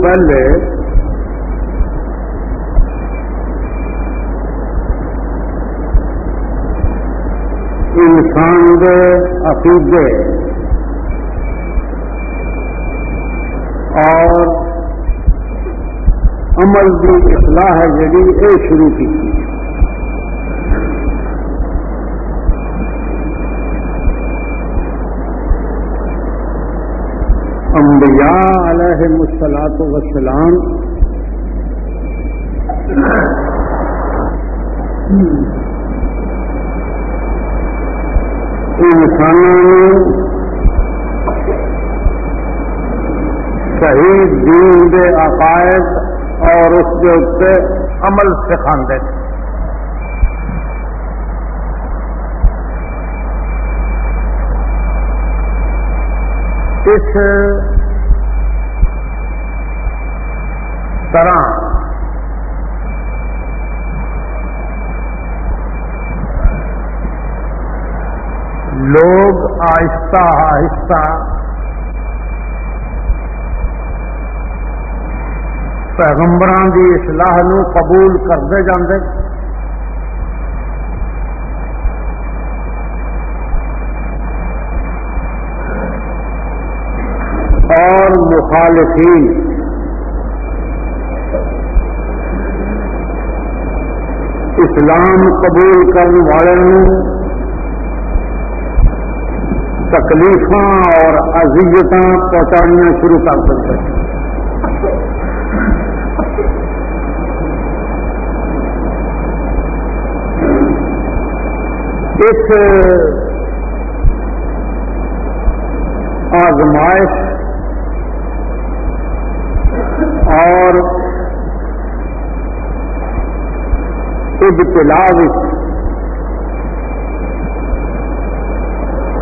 پہلے انسان دے عقیدے اور عمل کی اصلاح ہے جی یہ شروع کی انبیاء علیہ مسلاط وسلام انسانوں صحیح دین دے عقائد اور اس کے اتنے عمل سکھا اس طرح۔ لوگ آہستہ آہستہ پیغمبر کی اصلاح نو قبول کرتے جاندے۔ اور مخالفین۔ اسلام قبول کرنے والوں تکلیف اور اذیت پہنچانیاں شروع کر سکتے اس آزمائش اور ابتلا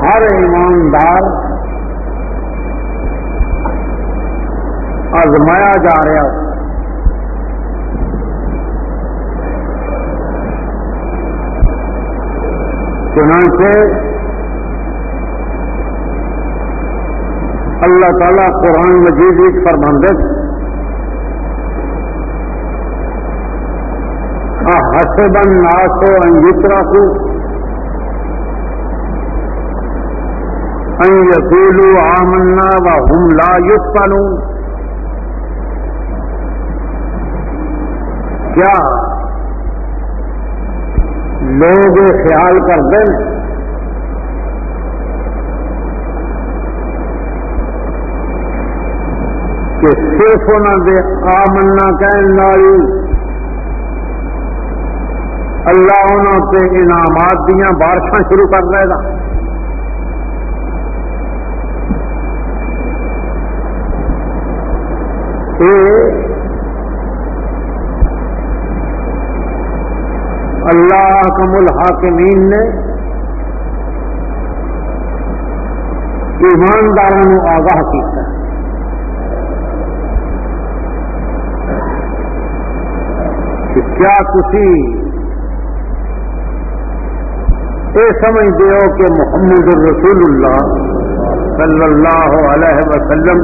ہر ایماندار آزمایا جا رہا چنانچہ اللہ تعالی قرآن مجید ایک فرمندت حسبن ناسو انجترا کو۔ ان یقولوا آمنا وهم لا يفتنون کیا لوگ خیال کرتے ہیں کہ صرف انہوں نے آمنا کہنے والی اللہ انہوں سے انعامات دیا بارشاں شروع کر رہے گا۔ اللہ کم الحاکمین نے ایمانداروں آگاہ کیا۔ کہ کیا تھی یہ سمجھتے ہو کہ محمد الرسول اللہ صلی اللہ علیہ وسلم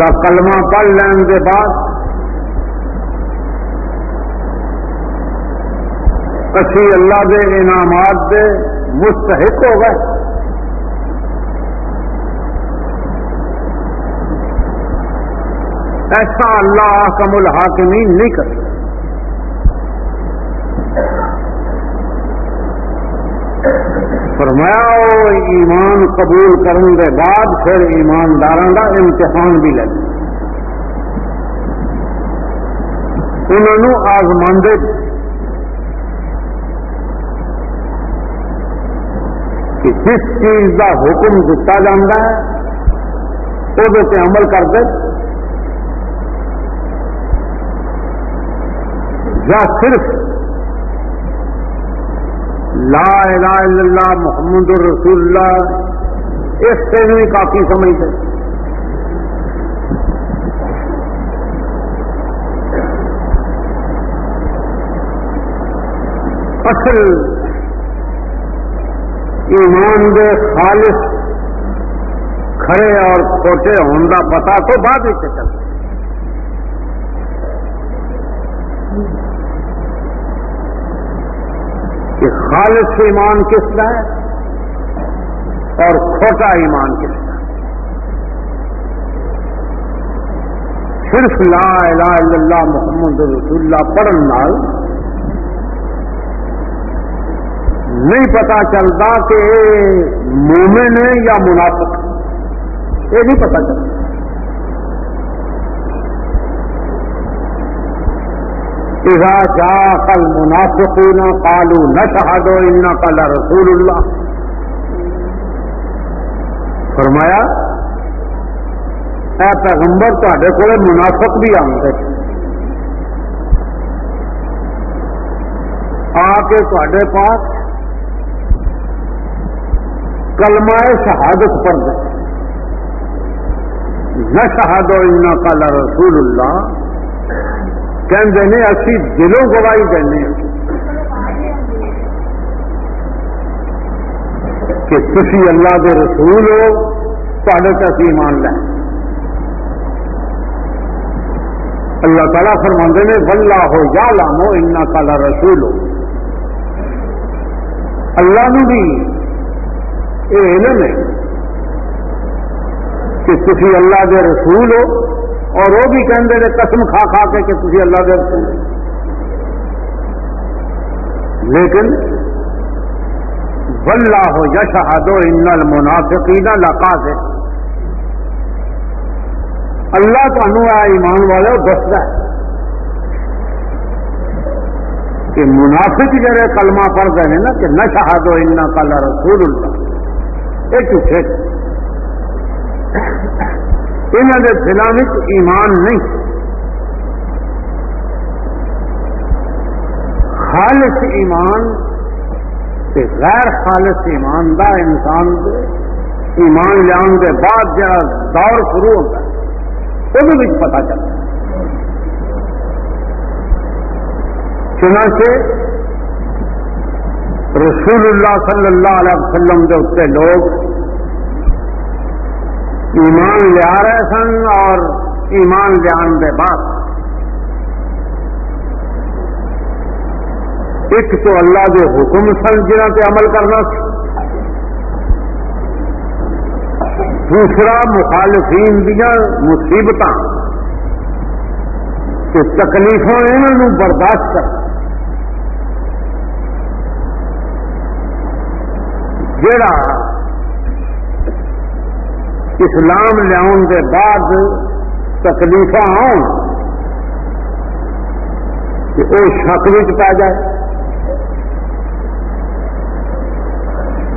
دا کلمہ پڑھ لین کے بعد اسی اللہ دے انعامات دے مستحق ہو گئے۔ ایسا اللہ کم الحاکمین نہیں کر فرمایا ایمان قبول کرنے کے بعد پھر ایماندار کا امتحان بھی لگے. انہوں آزماندے۔ کہ جس چیز کا حکم دتا جا وہ عمل کرتے یا صرف لا الہ الا اللہ محمد الرسول اللہ۔ اس سے بھی کافی سمجھتے اصل ایمان دے خالص، کھڑے اور کھوٹے ہونے کا پتا تو بعد چلتا خالص ایمان کس کا ہے اور کھوٹا ایمان کس کا صرف لا الہ الا اللہ محمد رسول اللہ پڑھن نال نہیں پتا چلتا کہ مومن ہے یا منافق یہ نہیں پتا چلتا۔ اذا جاء المنافقون قالوا نشهد انك لرسول اللہ فرمایا، اے پیغمبر تے کو منافق بھی آتے آ کے تے پاس کلمہ شہادت پر دے نہ شہادو ان کا رسول اللہ کہ اسی دلوں گواہی دینے کہ تھی اللہ کے رسول ہو تے تک ایمان لیں اللہ تعالیٰ فرماندے نے بلہ ہو یا لامو ان کالا رسول ہو اللہ نے بھی یہ علم ہے کہ تھی اللہ کے رسول ہو اور وہ بھی کہتے ہیں قسم کھا کھا کے کہ تھی اللہ کے رسول لیکن بلہ ہو یشہدو ان المنافقین لقاذ اللہ تمہوں ایمان والے دستا ہے کہ منافق جڑے کلمہ پڑھتے ہیں نا، کہ نہ شہاد ان کالا رسول اللہ۔ یہ جھوٹے۔ انہوں کے دلوں ایمان نہیں. خالص ایمان غیر خالص ایمان دا انسان دے، ایمان لیا کے بعد جا دور شروع ہوتا ہے وہ پتا چلتا چنانچہ رسول اللہ صلی اللہ علیہ وسلم کے اتنے لوگ ایمان لیا رہے سن اور ایمان لیا کے بعد۔ ایک تو اللہ کے حکم سن جنہ پہ عمل کرنا۔ دوسرا، مخالفین دیا مصیبت تکلیفوں انہوں برداشت کر۔ جڑا اسلام لیا کے بعد تکلیف آن وہ شک پا جائے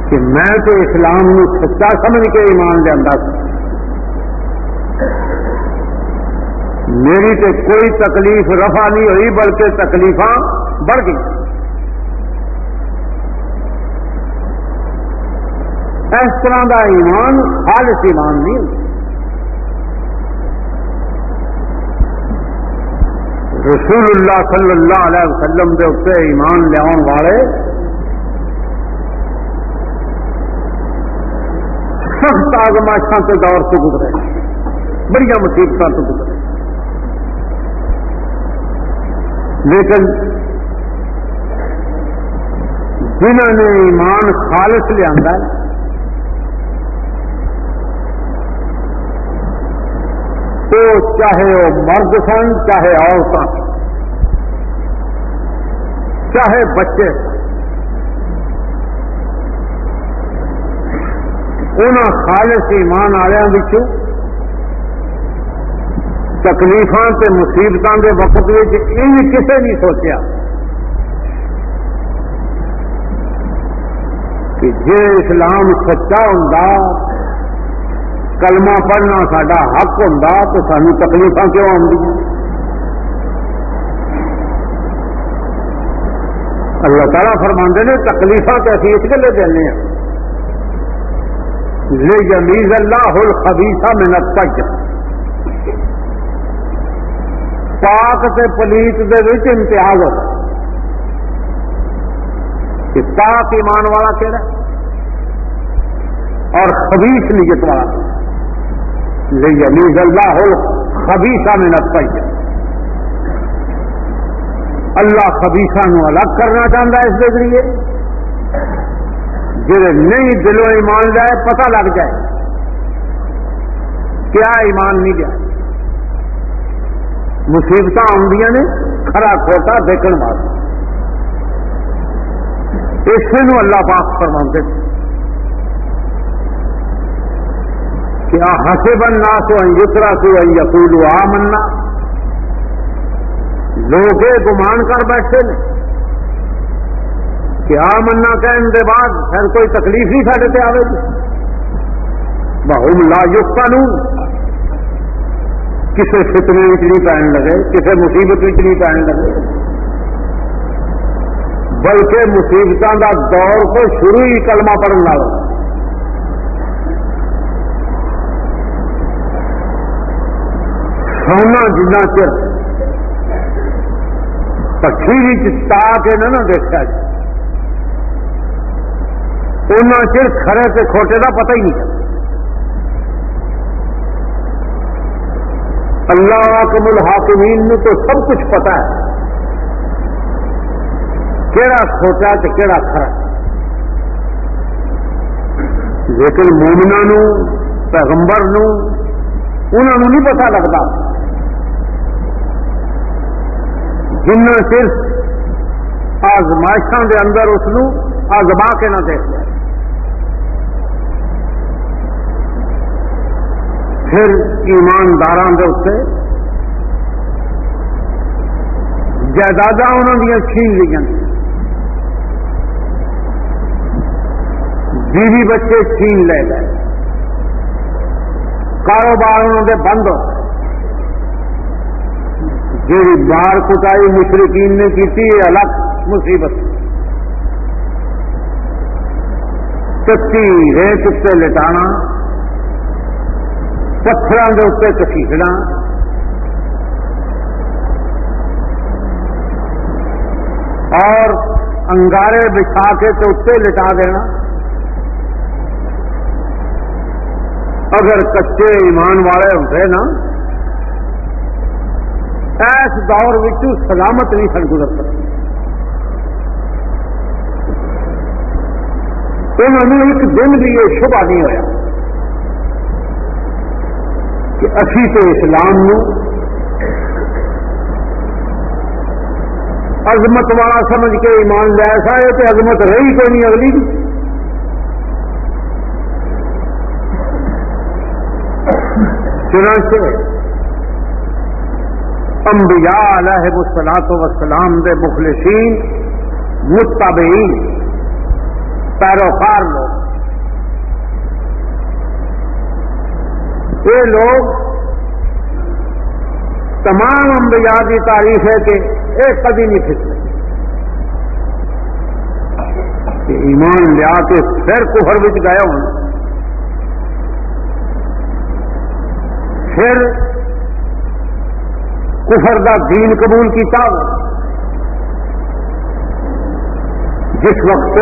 کہ میں تو اسلام نو سچا سمجھ کے ایمان لینا میری تو کوئی تکلیف رفا نہیں ہوئی، بلکہ تکلیف بڑھ گئی۔ اس طرح کا ایمان خالص ایمان نہیں رسول اللہ صلی اللہ علیہ وسلم کے اتنے ایمان لیا والے سخت آزمائشوں کے دور سے گزرے۔ بڑی مصیبتوں سے گزرے۔ لیکن جنہوں نے ایمان خالص لیا تو چاہے وہ مرد سن، چاہے عورتیں چاہے بچے سن۔ ان خالص ایمان والوں تکلیفوں سے مصیبتوں کے وقت ان کسے نہیں سوچا کہ جی اسلام سچا ہوں کلمہ پڑھنا سا حق ہوں تو سانو تکلیف کیوں آدی اللہ تعالیٰ فرما نے تکلیفوں تو اسی اس گلے دینے ہیں۔ یمیز اللہ الخبیثہ من الطج پاک تے پلیت دے وچ امتیاز ہوتا کہ پاک ایمان والا کہڑا اور خبیث نیت والا۔ لیمیز اللہ ہو خبیصہ میں نہ پہ اللہ خبیصہ نو الگ کرنا چاہتا ہے اس کے ذریعے۔ جی نہیں دلوں ایمان جائے پتہ لگ جائے۔ کیا ایمان نہیں گیا مصیبت آدی نے کھڑا کھوٹا دیکھنے واسطے۔ اسے اللہ پاک فرما کیا ہسے بننا سو یترا سو یقول آ مننا لوگ گمان کر بیٹھے نے کہ آ منا کہنے کے بعد پھر کوئی تکلیف ہی سارے پہ آئے گی۔ بہم لا یوگ کسی فتنے نہیں پہن لگے کسی مصیبت نہیں پہن لگے۔ بلکہ مصیبتوں کا دور تو شروع ہی کلمہ پڑھنے والا سونا جنا چر۔ پچھی چا کے نہ دیکھا جائے۔ ان چر کھڑے سے کھوٹے کا پتہ ہی نہیں۔ چلتا اللہ حاکم الحاکمین نے تو سب کچھ پتا ہے۔ کہڑا کھوٹا تو کہڑا کھڑا۔ لیکن مومنا نو، پیغمبر نو انہوں نہیں پتا لگتا۔ جنہ صرف آزمائشوں کے اندر اس آزما کے نہ دیکھ لیا پھر ایماندار اتنے جائیداد انہوں دیا چھین لی بیوی بچے چھین لے گئے کاروبار انہوں نے بند ہو۔ جی بار کٹائی مشرقین نے کی الگ مصیبت۔ کچی ریت سے لٹانا پتھروں کے اتنے کسیٹنا اور انگارے بچھا کے تو اتنے لٹا دینا۔ اگر کچے ایمان والے ہوتے نا اس دور سلامت نہیں سن گزر سکتے انہوں نے ایک دن بھی یہ شبہ نہیں ہوا کہ اسی تو اسلام نو عظمت والا سمجھ کے ایمان لیا سا ہے، تو عظمت رہی کوئی نہیں اگلی چنانچہ انبیاء علیہ السلاط وسلام دے مخلصین متابعین پیروکار لوگ۔ یہ لوگ تمام انبیاء کی تعریف ہے کہ ایک کبھی نہیں پھسلے کہ ایمان لیا کے پھر کفر بچ گئے ہوں۔ پھر کفر کا دین قبول کیا جس وقت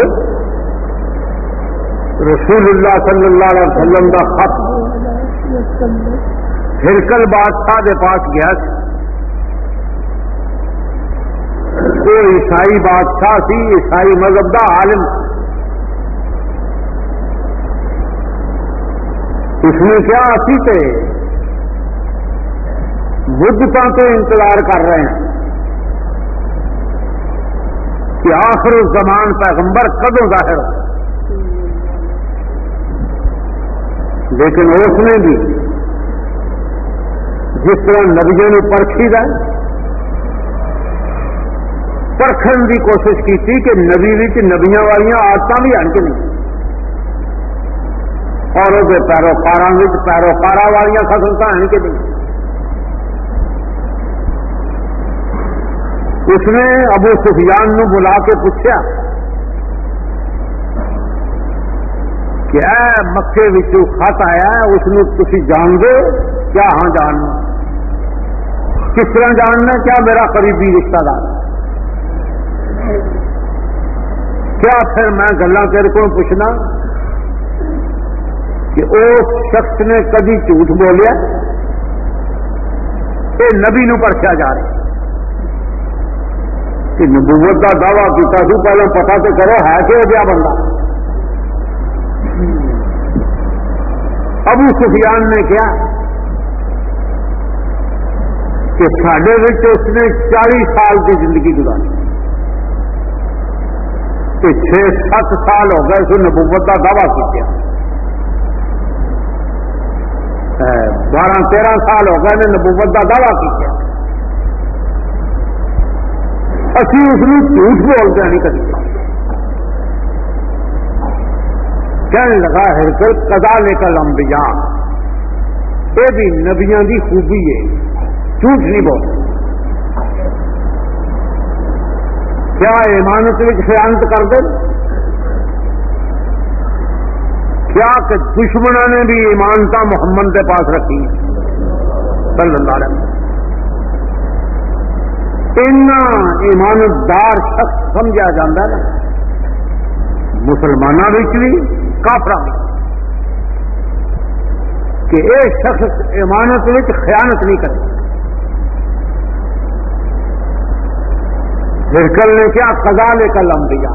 رسول اللہ صلی اللہ علیہ وسلم کا خط ہرکل بادشاہ کے پاس گیا وہ عیسائی بادشاہ سی عیسائی مذہب کا عالم۔ اس نے کیا، اسی تھے بدھتا تو انتظار کر رہے ہیں کہ آخر زمان پیغمبر کدوں ظاہر ہو۔ لیکن اس نے بھی جس طرح نبیوں نے پرکھی ہے پرکھن کی کوشش کی تھی کہ نبی نبیاں والی آدت بھی ہیں کہ نہیں۔ اور وہ پیروکار پیروکار والی فصلتا ہیں کہ نہیں۔ اس نے ابو سفیان نو بلا کے پوچھا کہ اے مکے خط آیا اس تھی جان دو کیا ہاں جاننا؟ کس طرح جاننا؟ کیا میرا قریبی رشتہ دار؟ کیا پھر میں گلا تیرے کو پوچھنا کہ اس شخص نے کدی جھوٹ بولیا؟ یہ نبی نو پرچا جا رہا کہ نبوت کا دعوی کیا سو پہلے پتا تو کرو ہے کہ وہ بندہ۔ ابو سفیان نے کیا کہ سڈے اس نے چالیس سال کی زندگی گزاری۔ کہ چھ سات سال ہو گئے اس نبوت کا دعوی کیا بارہ تیرہ سال ہو گئے نبوت کا دعوی کیا اسی اس جھوٹ بولتے نہیں کبھی کہنے لگا ہر کدا لے کر لمبیا یہ بھی جی، نبیاں کی خوبی ہے۔ جھوٹ نہیں بول۔ کیا ایمانت خیانت کر دیں کیا کہ دشمنوں نے بھی ایمانتا محمد کے پاس رکھی؟ صلی اللہ علیہ وسلم۔ ایماندار شخص سمجھا جاتا ہے۔ مسلمانوں بھی کافر کہ یہ شخص ایمانت خیانت نہیں کرتا ہرکل نے کیا قضا لے کر لم دیا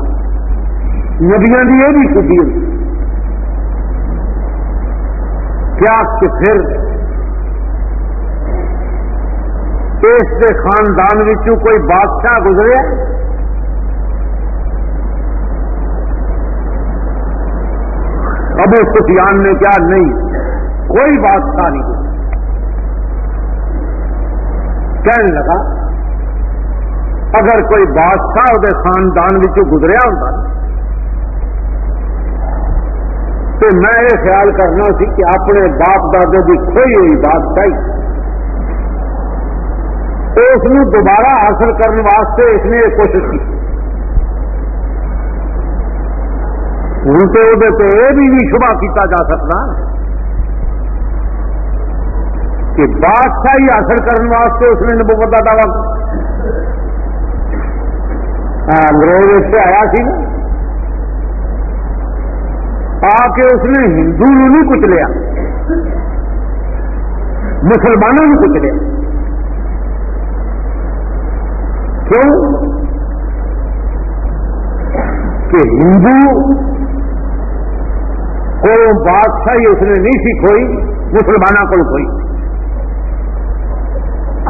نبیاں کی یہ بھی خوبی کیا کہ پھر اس کے خاندان کوئی بادشاہ گزرے؟ ابو سفیان نے کیا نہیں، کوئی بادشاہ نہیں گزرا. کہنے لگا، اگر کوئی بادشاہ وہ خاندان گزریا ہوتا تو میں یہ خیال کرنا سی کہ اپنے باپ دادے کی کھوئی ہوئی بات چاہیے اس دوبارہ حاصل کرنے واسطے اس نے یہ کوشش کی۔ ہوں تو وہ یہ بھی نہیں شبہ کیتا جا سکتا کہ بادشاہی حاصل کرنے واسطے اس نے نبوت کا دعوی ہاں، انگریز سے آیا سی نا۔ آ کے اس نے ہندو نہیں کچھ لیا، مسلمانوں نے کچھ لیا کیوں؟ کہ ہندو کو بادشاہی اس نے نہیں سیکھوئی، مسلمانوں کو کوئی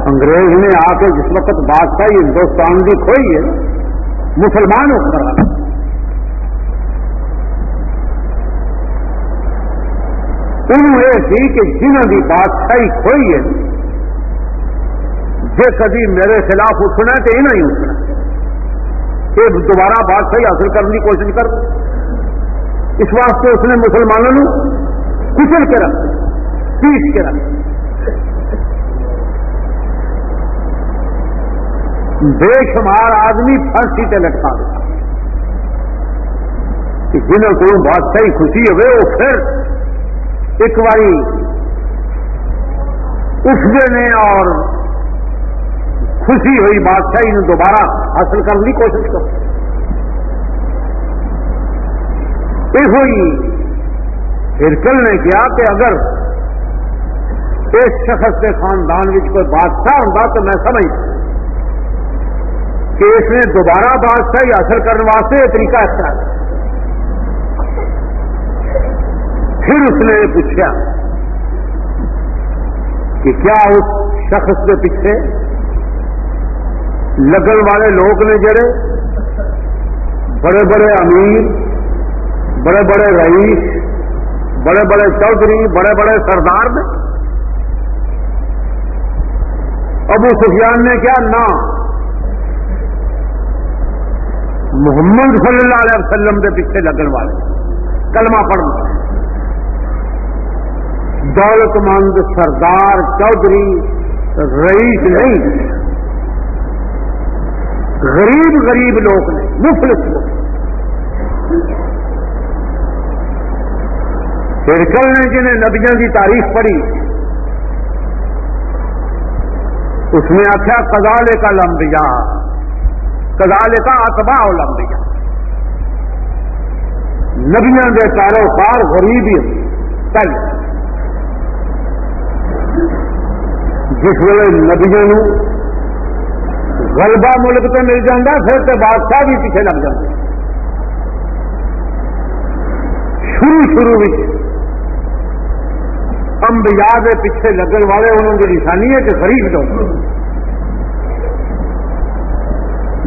انگریز نے آ کے جس وقت بادشاہی ہندوستان کی کھوئی ہے، مسلمان حکمران انہوں یہ سی کہ جنہوں کی بادشاہی کھوئی ہے جی کدی میرے خلاف اٹھنا تو یہ نہیں اٹھنا یہ دوبارہ بادشاہی حاصل کرنے کی کوشش کر۔ اس واسطے اس نے مسلمانوں کچل کے رکھ پیس کے رکھ۔ بے شمار آدمی پھانسی سے لٹکا دیا جنہوں کو بادشاہی خوشی ہوئے، وہ پھر ایک باری اٹھتے نے اور خوشی ہوئی بادشاہی نے دوبارہ حاصل کرنے کی کوشش کرو یہ ہوئی ہرکل نے کیا کہ اگر اس شخص کے خاندان میں کوئی بادشاہ ہوں تو میں سمجھ کہ اس نے دوبارہ بادشاہی حاصل کرنے واسطے یہ طریقہ اختیار پھر اس نے یہ پوچھا کہ کیا اس شخص کے پیچھے لگن والے لوگ نے جڑے، بڑے بڑے امیر، بڑے بڑے رئیس، بڑے بڑے چودھری، بڑے بڑے سردار نے۔ ابو سفیان نے کیا؟ نہ۔ محمد صلی اللہ علیہ وسلم کے پیچھے لگن والے۔ کلمہ پڑھنا۔ دولت مند سردار، چودھری، رئیس نہیں۔ غریب غریب لوگ نے، مفلس لوگ پھر نے جنہیں نبیوں کی تاریخ پڑھی، اس نے آخیا کدالے کا لمبیا کدالے کا اتبا لمبیا نبیاں کے کاروبار غریب ہی چاہیے جس ویلے نبیوں غلبہ ملک تو مل جاتا پھر تو بادشاہ بھی پیچھے لگ جاتے شروع شروع امبیا کے پیچھے لگن والے انہوں کی نشانی ہے کہ خرید دو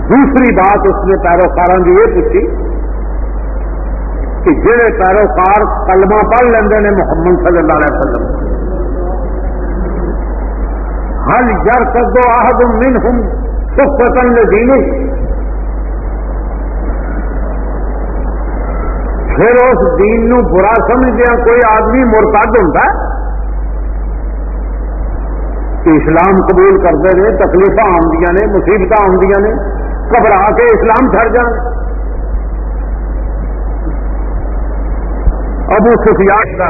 دوسری بات اس نے پیروکار کی یہ پوچھی کہ جہے پیروکار کلمہ پڑھ لیں محمد صلی اللہ علیہ وسلم۔ ہل یار کر دو آہد من ہوں پسند دین پھر اس دین نو برا سمجھدیا کوئی آدمی مرتد ہوتا کہ اسلام قبول کرتے ہیں تکلیف آدی نے مصیبت آدی نے، گھبرا کے اسلام چڑ جان۔ ابو سفیات کا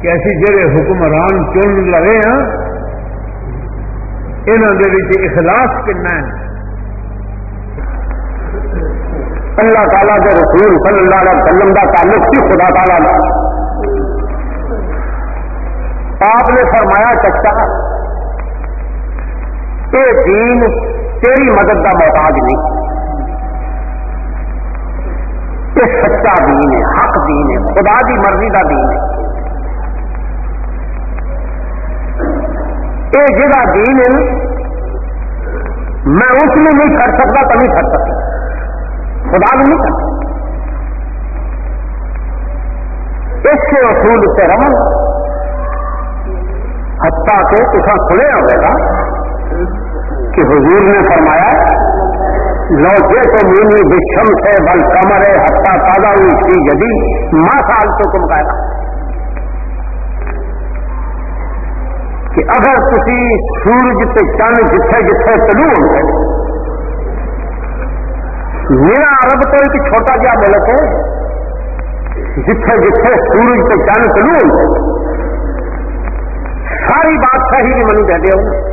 کہ ایسی حکمران چن لگے ہیں انہوں اخلاص کنا ہے۔ اللہ تعالیٰ کے رسول صلی اللہ علیہ وسلم کا تعلق سی خدا تعالیٰ آپ نے فرمایا چچا یہ دین تیری مدد کا محتاج نہیں۔ یہ سچا دین ہے، حق دین ہے، خدا کی مرضی کا دین ہے۔ یہ جا دین ہے، میں اس میں نہیں کر سکتا، تو نہیں کر سکتا۔ خدا بھی نہیں کر سکتا۔ اس کے اصول سے رمن ہتھا کے تصا کھلے ہوئے گا کہ حضور نے فرمایا لوٹے تو مینی بشم سے بل کمر ہے ہتھا تازہ ہوئی تھی جی، جدی ماں سال تو تم کہا کہ اگر کسی سورج سے چند جتھے جتھے چلو ہوتے میرا عرب تو ایک چھوٹا جہا ملک ہے، جتھے جتھے سورج سے چند چلو ہوتے ساری بات صحیح بھی منو کہتے ہو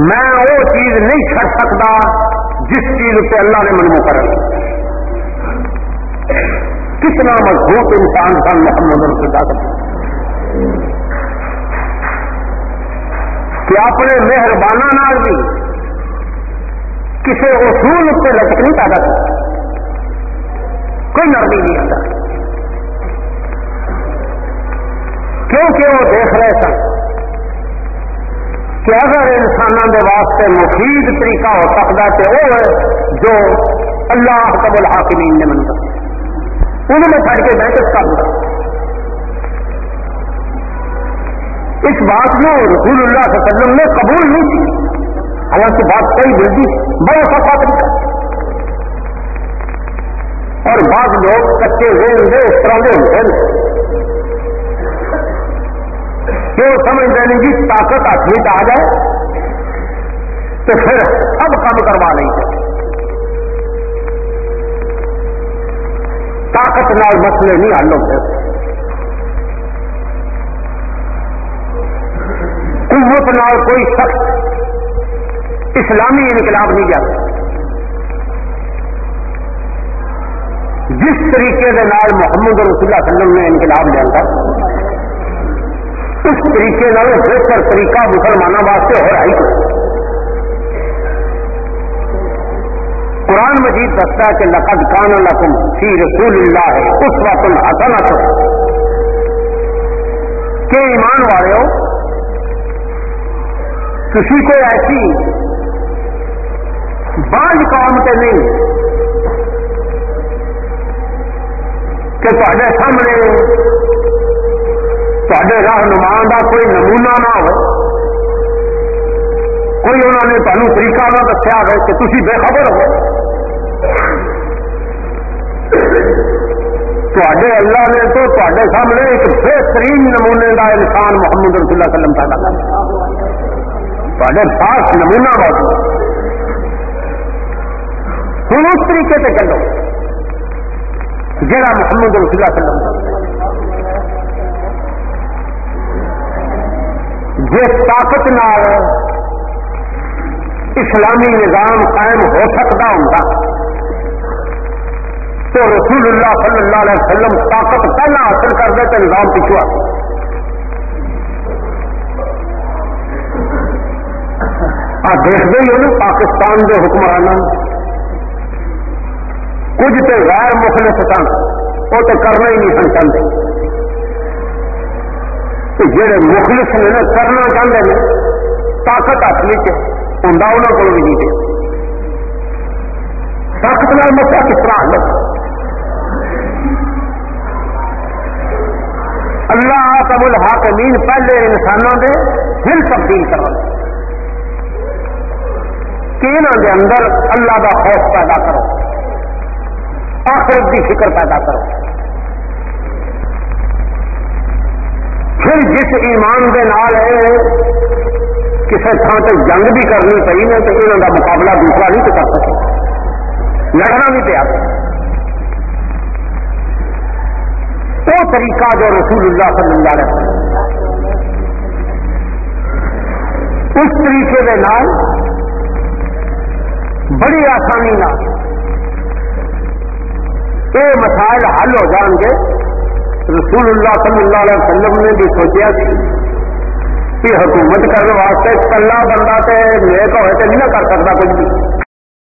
میں وہ چیز نہیں چڑ سکتا جس چیز پہ اللہ نے من کر کتنا مضبوط انسان تھا محمد رسول کہ اپنے مہربانہ بھی کسی اصول پہ لچک نہیں پیدا کرتا۔ کوئی نرمی نہیں آتا۔ کیونکہ وہ دیکھ رہے سن کہ اگر انسانوں کے واسطے مفید طریقہ ہو سکتا تو وہ ہے جو اللہ قبل حاکمین نے من انہوں نے چڑھ کے محنت کر دیا۔ اس بات میں رسول اللہ صلی اللہ علیہ وسلم نے قبول نہیں کی۔ حالانکہ بات صحیح ملتی بڑا سفا طریقہ اور بعض لوگ کچے ہوئے اس طرح کے ہوتے ہیں۔ وہ سمجھ دیں گی طاقت ہاتھ آ جائے۔ تو پھر اب کم کروا نہیں طاقت نال مسئلے نہیں حل ہوتے۔ قوت نال کوئی شخص اسلامی انقلاب نہیں جاتا۔ جس طریقے کے نال محمد رسول اللہ علیہ وسلم نے انقلاب لیا اس طریقے بہتر طریقہ مسلمانوں واسطے ہو رہا ہے۔ قرآن مجید دستا ہے کہ لقد کان لکم فی رسول اللہ ہے اس وقت الحسن کہ ایمان والے ہو کسی کو ایسی بانج قوم کے نہیں کہ تے سامنے رہنما کا کوئی نمونا نہ ہو۔ کوئی انہوں نے تمہیں طریقہ نہ دسیا ہے کہ تھی بے خبر ہو۔ تے اللہ نے تو تے سامنے ایک بہترین نمونے کا انسان محمد رسول اللہ وسلم کا تے پاس نمونہ موجود ہوں اس طریقے سے چلو جہاں محمد رسول اللہ وسلم۔ جس طاقت نال اسلامی نظام قائم ہو سکتا ہوں تو رسول اللہ صلی اللہ علیہ وسلم طاقت پہلا حاصل کر دے تو نظام پچھوا دیکھتے ہی ہو پاکستان کے حکمران کچھ تو غیر مخلص سن وہ تو کرنا ہی نہیں سن چاہتے جہے مخلص نے نا، کرنا چاہتے ہیں طاقت اصلی ہوں انہوں کو بھی نہیں دے سخت نال مسا کس طرح حل اللہ کب الحاکمین پہلے انسانوں کے دل تبدیل کرو کہ انہوں کے اندر اللہ کا خوف پیدا کرو۔ آخرت کی فکر پیدا کرو۔ پھر جس ایمان کے نال کسی تھان سے جنگ بھی کرنی پی نا تو انہوں کا مقابلہ دوسرا نہیں تو کر سکے۔ لڑنا بھی پیا وہ طریقہ جو رسول اللہ صلی اللہ علیہ وسلم اس طریقے کے نام بڑی آسانی یہ مسائل حل ہو جان گے۔ رسول اللہ صلی اللہ علیہ وسلم نے بھی سوچا کہ حکومت کرنے واسطے کلا بندہ تو نیک ہوئے تو نہیں کر سکتا کچھ بھی۔